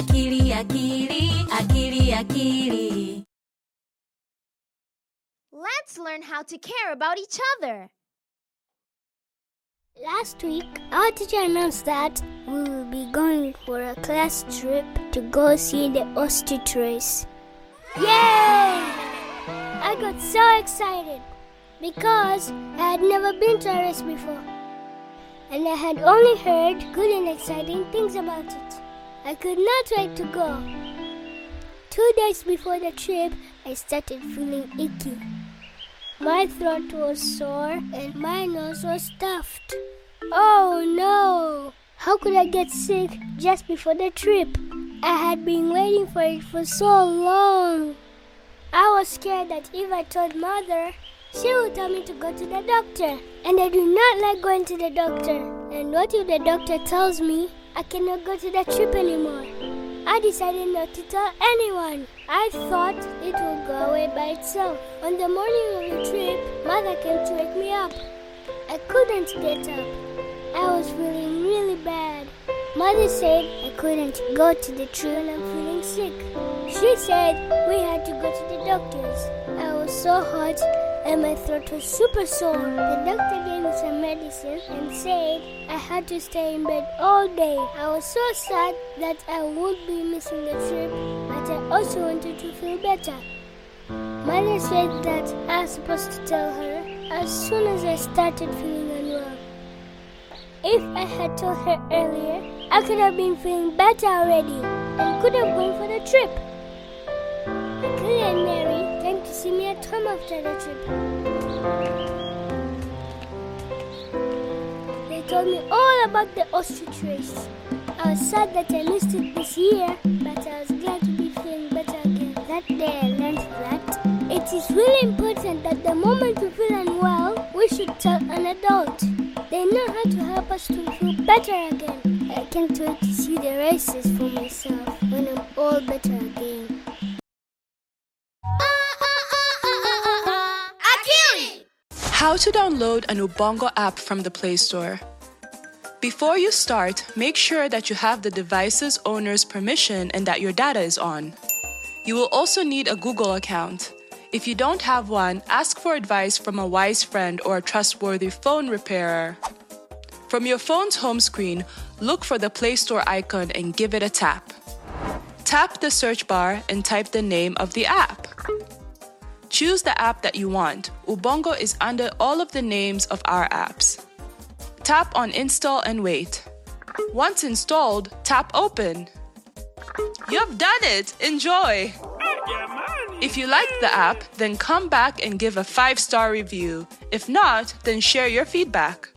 Akili, akili, akili, akili. Let's learn how to care about each other. Last week, our teacher announced that we will be going for a class trip to go see the ostrich race. Yay! I got so excited because I had never been to a race before. And I had only heard good and exciting things about it. I could not wait to go. Two days before the trip, I started feeling icky. My throat was sore and my nose was stuffed. Oh no! How could I get sick just before the trip? I had been waiting for it for so long. I was scared that if I told mother, she would tell me to go to the doctor. And I do not like going to the doctor. And what if the doctor tells me I cannot go to the trip anymore? I decided not to tell anyone. I thought it would go away by itself. On the morning of the trip, mother came to wake me up. I couldn't get up. I was feeling really bad. Mother said I couldn't go to the trip and I'm feeling sick. She said we had to go to the doctor's. I was so hot and my throat was super sore. The doctor gave me some medicine and said I had to stay in bed all day. I was so sad that I would be missing the trip, but I also wanted to feel better. Mother said that I was supposed to tell her as soon as I started feeling unwell. If I had told her earlier, I could have been feeling better already and could have gone for the trip. To see me at home after the trip. They told me all about the ostrich race. I was sad that I missed it this year, but I was glad to be feeling better again. That day I learned that it is really important that the moment we feel unwell, we should tell an adult. They know how to help us to feel better again. I can't wait to see the races for myself when I'm all better again. How to download an Ubongo app from the Play Store. Before you start, make sure that you have the device's owner's permission and that your data is on. You will also need a Google account. If you don't have one, ask for advice from a wise friend or a trustworthy phone repairer. From your phone's home screen, look for the Play Store icon and give it a tap. Tap the search bar and type the name of the app. Choose the app that you want. Ubongo is under all of the names of our apps. Tap on Install and wait. Once installed, tap Open. You've done it! Enjoy! If you like the app, then come back and give a five star review. If not, then share your feedback.